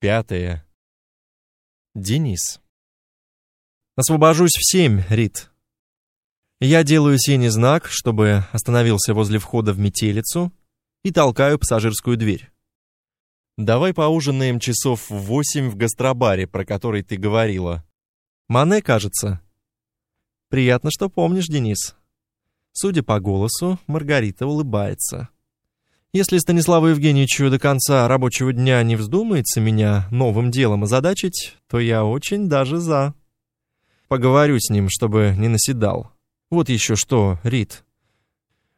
Пятое. Денис. Освобожусь в семь, Рит. Я делаю синий знак, чтобы остановился возле входа в метелицу, и толкаю пассажирскую дверь. Давай поужинаем часов в восемь в гастробаре, про который ты говорила. Мане, кажется. Приятно, что помнишь, Денис. Судя по голосу, Маргарита улыбается. Если Станиславу Евгеньевичу до конца рабочего дня не вздумается меня новым делом озадачить, то я очень даже за. Поговорю с ним, чтобы не наседал. Вот еще что, Рит.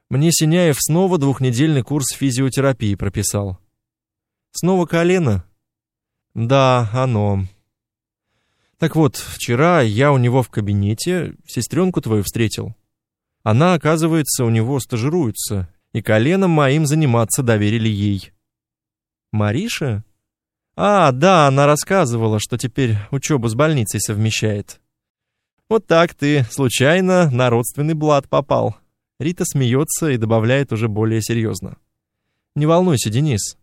Мне Синяев снова двухнедельный курс физиотерапии прописал. Снова колено? Да, оно. Так вот, вчера я у него в кабинете сестренку твою встретил. Она, оказывается, у него стажируется и коленом моим заниматься доверили ей. Мариша? А, да, она рассказывала, что теперь учебу с больницей совмещает. Вот так ты случайно на родственный блат попал. Рита смеется и добавляет уже более серьезно. Не волнуйся, Денис.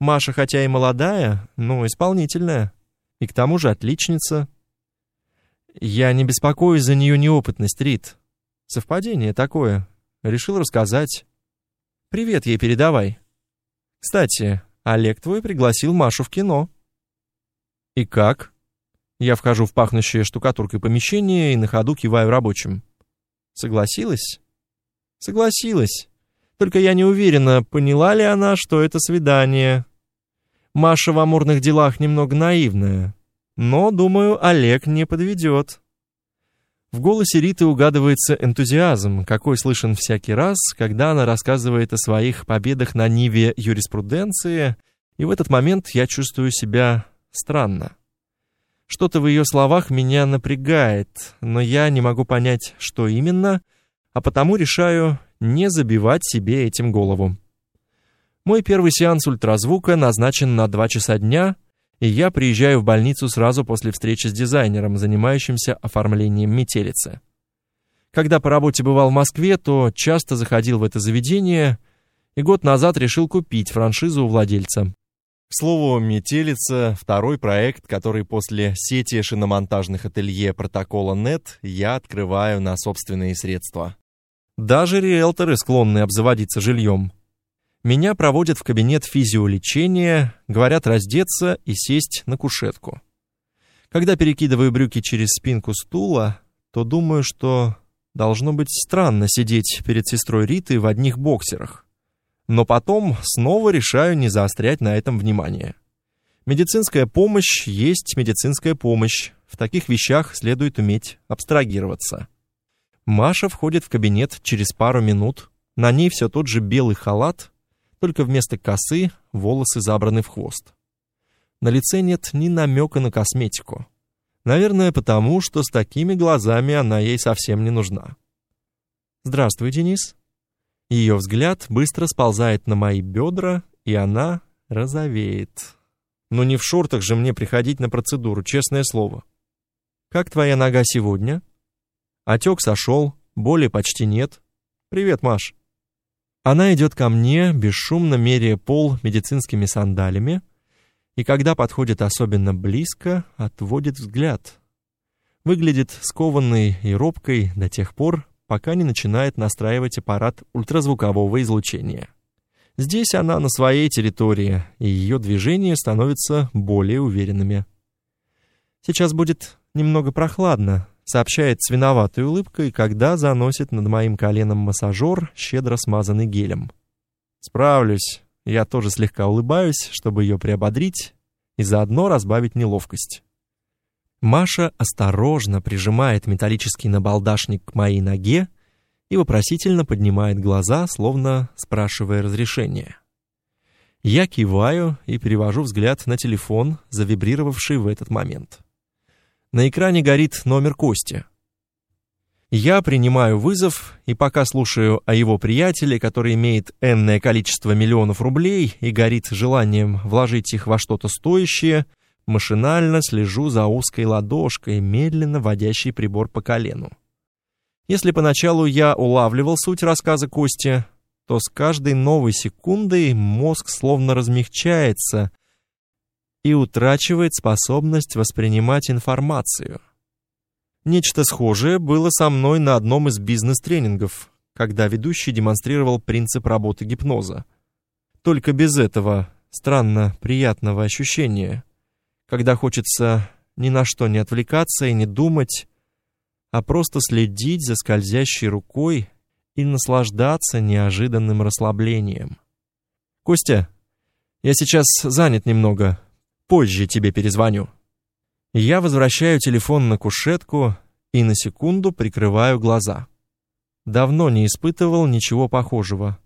Маша хотя и молодая, но исполнительная. И к тому же отличница. Я не беспокоюсь за нее неопытность, Рит. Совпадение такое. Решил рассказать. Привет ей передавай. Кстати, Олег твой пригласил Машу в кино. И как? Я вхожу в пахнущее штукатуркой помещение и на ходу киваю рабочим. Согласилась? Согласилась. Только я не уверена, поняла ли она, что это свидание. Маша в амурных делах немного наивная, но, думаю, Олег не подведет. В голосе Риты угадывается энтузиазм, какой слышен всякий раз, когда она рассказывает о своих победах на ниве юриспруденции, и в этот момент я чувствую себя странно. Что-то в ее словах меня напрягает, но я не могу понять, что именно, а потому решаю не забивать себе этим голову. Мой первый сеанс ультразвука назначен на 2 часа дня — и я приезжаю в больницу сразу после встречи с дизайнером, занимающимся оформлением метелицы. Когда по работе бывал в Москве, то часто заходил в это заведение и год назад решил купить франшизу у владельца. К слову, «Метелица» — второй проект, который после сети шиномонтажных ателье протокола «Нет» я открываю на собственные средства. Даже риэлторы склонны обзаводиться жильем. Меня проводят в кабинет физиолечения, говорят раздеться и сесть на кушетку. Когда перекидываю брюки через спинку стула, то думаю, что должно быть странно сидеть перед сестрой Ритой в одних боксерах. Но потом снова решаю не заострять на этом внимание. Медицинская помощь есть медицинская помощь. В таких вещах следует уметь абстрагироваться. Маша входит в кабинет через пару минут. На ней все тот же белый халат, только вместо косы волосы забраны в хвост. На лице нет ни намека на косметику. Наверное, потому, что с такими глазами она ей совсем не нужна. «Здравствуй, Денис». Ее взгляд быстро сползает на мои бедра, и она розовеет. Но не в шортах же мне приходить на процедуру, честное слово. «Как твоя нога сегодня?» Отек сошел, боли почти нет. «Привет, Маш». Она идет ко мне, бесшумно меряя пол медицинскими сандалями, и когда подходит особенно близко, отводит взгляд. Выглядит скованной и робкой до тех пор, пока не начинает настраивать аппарат ультразвукового излучения. Здесь она на своей территории, и ее движения становятся более уверенными. Сейчас будет немного прохладно, сообщает с виноватой улыбкой, когда заносит над моим коленом массажер, щедро смазанный гелем. Справлюсь. Я тоже слегка улыбаюсь, чтобы ее приободрить и заодно разбавить неловкость. Маша осторожно прижимает металлический набалдашник к моей ноге и вопросительно поднимает глаза, словно спрашивая разрешения. Я киваю и перевожу взгляд на телефон, завибрировавший в этот момент. На экране горит номер Кости. Я принимаю вызов и пока слушаю о его приятеле, который имеет энное количество миллионов рублей и горит желанием вложить их во что-то стоящее, машинально слежу за узкой ладошкой, медленно водящей прибор по колену. Если поначалу я улавливал суть рассказа Кости, то с каждой новой секундой мозг словно размягчается, и утрачивает способность воспринимать информацию. Нечто схожее было со мной на одном из бизнес-тренингов, когда ведущий демонстрировал принцип работы гипноза. Только без этого странно приятного ощущения, когда хочется ни на что не отвлекаться и не думать, а просто следить за скользящей рукой и наслаждаться неожиданным расслаблением. Костя, я сейчас занят немного. Позже тебе перезвоню. Я возвращаю телефон на кушетку и на секунду прикрываю глаза. Давно не испытывал ничего похожего.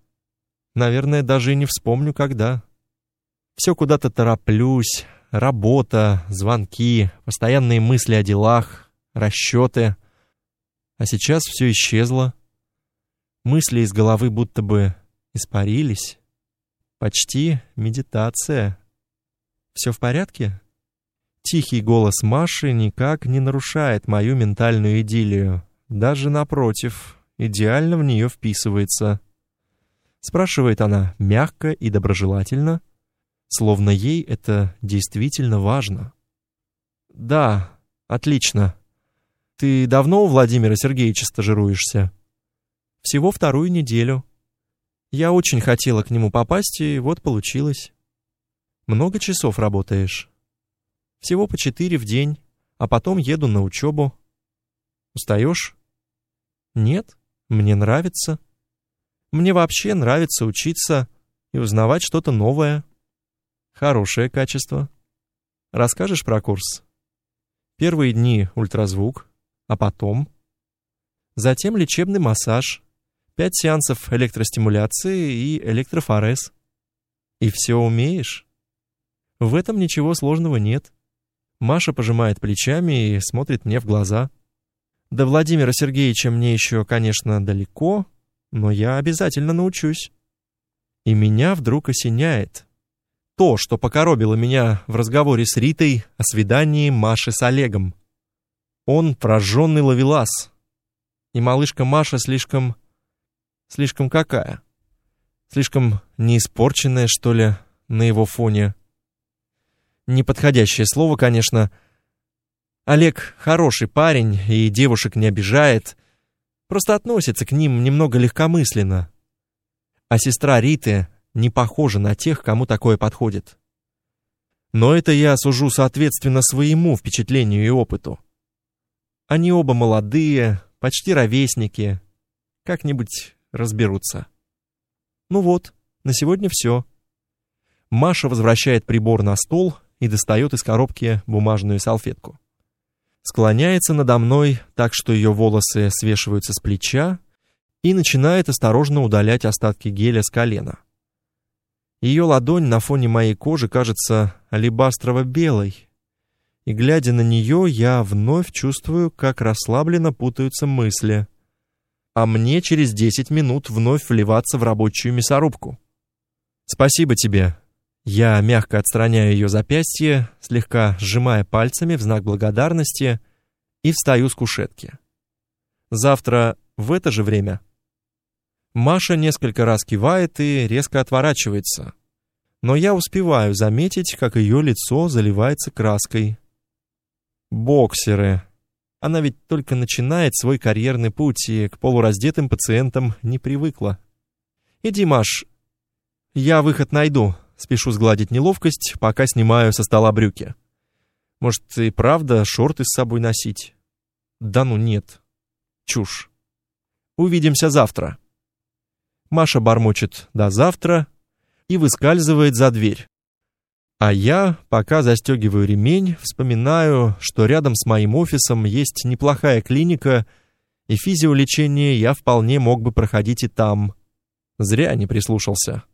Наверное, даже и не вспомню когда. Все куда-то тороплюсь, работа, звонки, постоянные мысли о делах, расчеты. А сейчас все исчезло. Мысли из головы будто бы испарились. Почти медитация. Все в порядке? Тихий голос Маши никак не нарушает мою ментальную идиллию. Даже напротив, идеально в нее вписывается. Спрашивает она мягко и доброжелательно, словно ей это действительно важно. «Да, отлично. Ты давно у Владимира Сергеевича стажируешься?» Всего вторую неделю. Я очень хотела к нему попасть, и вот получилось. Много часов работаешь? Всего по четыре в день, а потом еду на учебу. Устаешь? Нет, мне нравится. Мне вообще нравится учиться и узнавать что-то новое. Хорошее качество. Расскажешь про курс? Первые дни ультразвук, а потом... Затем лечебный массаж, Пять сеансов электростимуляции и электрофорез. И все умеешь? В этом ничего сложного нет. Маша пожимает плечами и смотрит мне в глаза. До Владимира Сергеевича мне еще, конечно, далеко, но я обязательно научусь. И меня вдруг осеняет. То, что покоробило меня в разговоре с Ритой о свидании Маши с Олегом. Он прожженный ловелас. И малышка Маша слишком Слишком какая? Слишком неиспорченная, что ли, на его фоне? Неподходящее слово, конечно. Олег хороший парень и девушек не обижает, просто относится к ним немного легкомысленно. А сестра Риты не похожа на тех, кому такое подходит. Но это я сужу соответственно своему впечатлению и опыту. Они оба молодые, почти ровесники. Как-нибудь разберутся. Ну вот, на сегодня все. Маша возвращает прибор на стол и достает из коробки бумажную салфетку. Склоняется надо мной так, что ее волосы свешиваются с плеча, и начинает осторожно удалять остатки геля с колена. Ее ладонь на фоне моей кожи кажется алебастрово-белой, и глядя на нее, я вновь чувствую, как расслабленно путаются мысли — а мне через 10 минут вновь вливаться в рабочую мясорубку. Спасибо тебе. Я мягко отстраняю ее запястье, слегка сжимая пальцами в знак благодарности, и встаю с кушетки. Завтра в это же время Маша несколько раз кивает и резко отворачивается. Но я успеваю заметить, как ее лицо заливается краской. Боксеры, она ведь только начинает свой карьерный путь и к полураздетым пациентам не привыкла. «Иди, Маш, я выход найду», спешу сгладить неловкость, пока снимаю со стола брюки. Может, и правда шорты с собой носить? Да ну нет. Чушь. Увидимся завтра. Маша бормочет «до завтра» и выскальзывает за дверь. А я, пока застегиваю ремень, вспоминаю, что рядом с моим офисом есть неплохая клиника, и физиолечение я вполне мог бы проходить и там. Зря не прислушался.